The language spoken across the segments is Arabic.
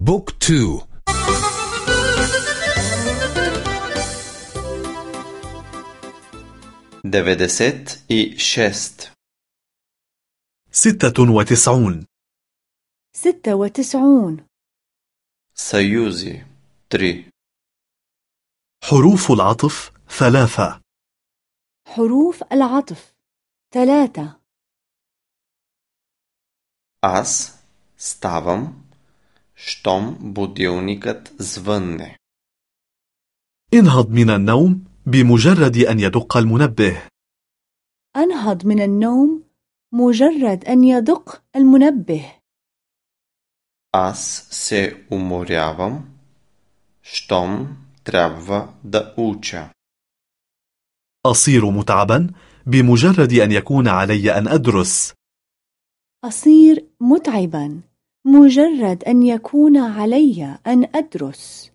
Book two. Деветдесет и шест ستة وتسعون. ستة وتسعون. Съюзи. Три. حروف العطف ثلاثة. حروف العطف ثلاثة. أس. ستافم. щом будилникът звънне. انهض من النوم بمجرد أن يدق المنبه أنهض من النوم مجرد أن يدق المنبه Аз се уморявам, щом трябва да уча. أصير متعبا بمجرد أن يكون علي أن أدرس أصير متعبا مجرد أن يكون علي أن أدرس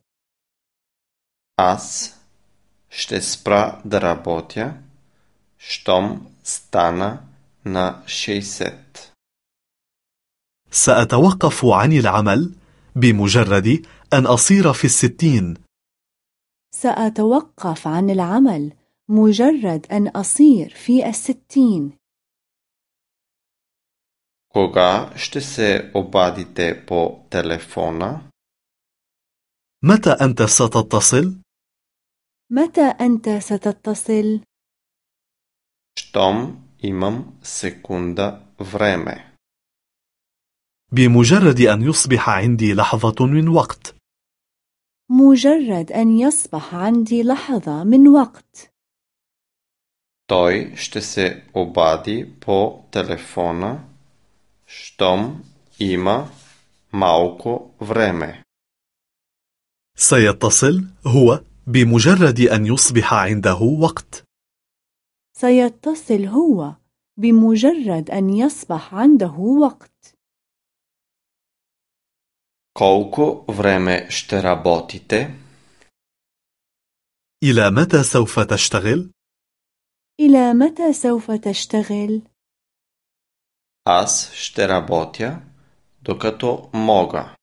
Аз ще спра да работя, щом стана на 60. سأتوقف عن العمل بمجرد أن أصير في الستين سأتوقف عن العمل مجرد أن أصير في الستين Кога ще се обадите по телефона? متى أنت ستتصل؟ متى أنت ستتصل؟ Щом имам секунда време. بمجرد أن يصبح عندي لحظة من وقت مجرد أن يصبح عندي لحظة من وقت Той ще се обади по телефона, щом има малко време. سيتصل هو بمجرد أن يصبح عنده وقت سيتصل هو بمجرد أن يصبح عنده وقت Колко време ще работите? إلى متى سوف تشتغل؟ إلى متى سوف تشتغل؟ Аз ще работя, докато мога.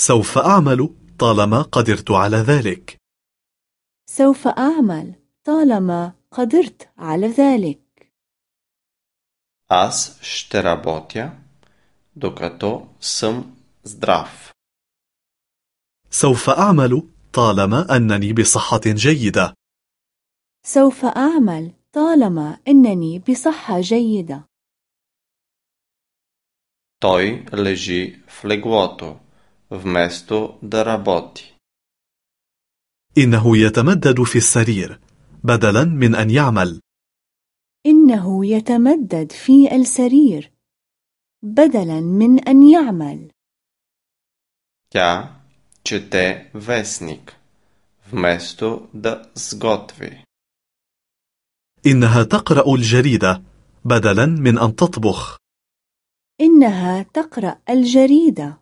سوف أعمل طالما قدرت على ذلك سوف أعمل طالما قدرت على ذلك Аз ще работя, докато съм здрав. سوف أعمل طالما أنني بصحة جيدة سوف أعمل طالما أنني بصحة جيدة Той лежи в леглото, вместо да работи. إنه يتمدد في السرير بدلا من أن يعمل إنه يتمدد في السرير بدلا من أن يعمل Тя чете вестник, вместо да сготви. إنها تقرأ الجريدة بدلا من أن تطبخ إنها تقرأ الجريدة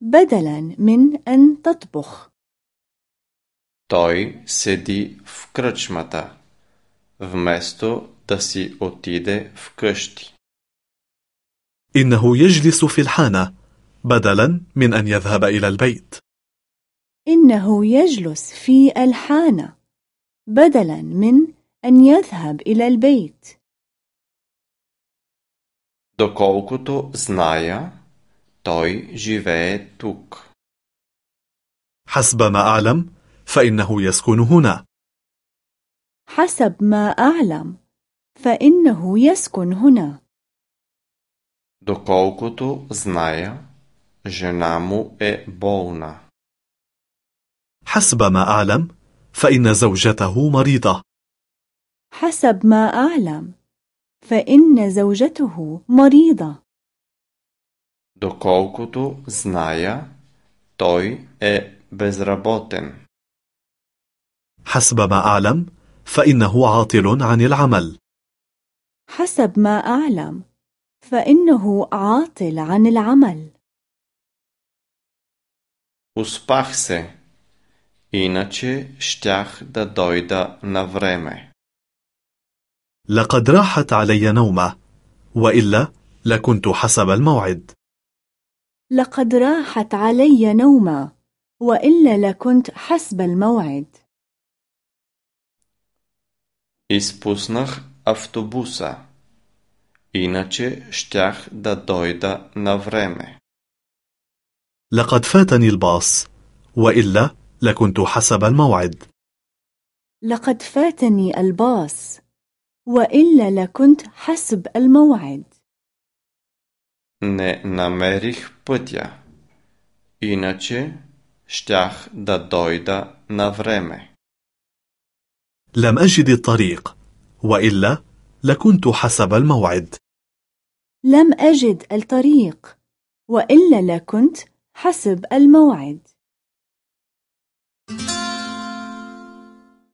بدلا من أن تطبخ Той седи в кръчмата, вместо да си отиде вкъщи. إنه يجلس في الحانة بدلا من أن يذهب إلى البيت إنه يجلس في الحانة بدلا من أن يذهب إلى البيت Доколкото зная, той живее тук. حسب ما أعلم فإنه يسكن هنا حسب ما أعلم فإنه يسكن هنا Доколкото зная, жена му е болна. حسب ما أعلم فإن زوجته مريضة حسب ما أعلم فإن زوجته مريضة Доколкото зная, той е безработен. حسب ما أعلم فإنه عاطل عن العمل حسب ما أعلم فإنه عاطل عن العمل Успах се, иначе щях да дойда на време. لقد راحت علي نومة وإلا لكنت حسب الموعد لقد راحت علي نومة وإلا لكنت حسب الموعد Изпуснах автобуса. Иначе щях да дойда на време. لقد فاتني الباص وإلا لكنت حسب الموعد لقد فاتني الباص وإلا لكنت حسب الموعد Не намерих пътя. Иначе щях да дойда на време. لم أجد الطريق وإلا لكنت حسب الموعد لم أجد الطريق وإلا لكنت حسب الموعد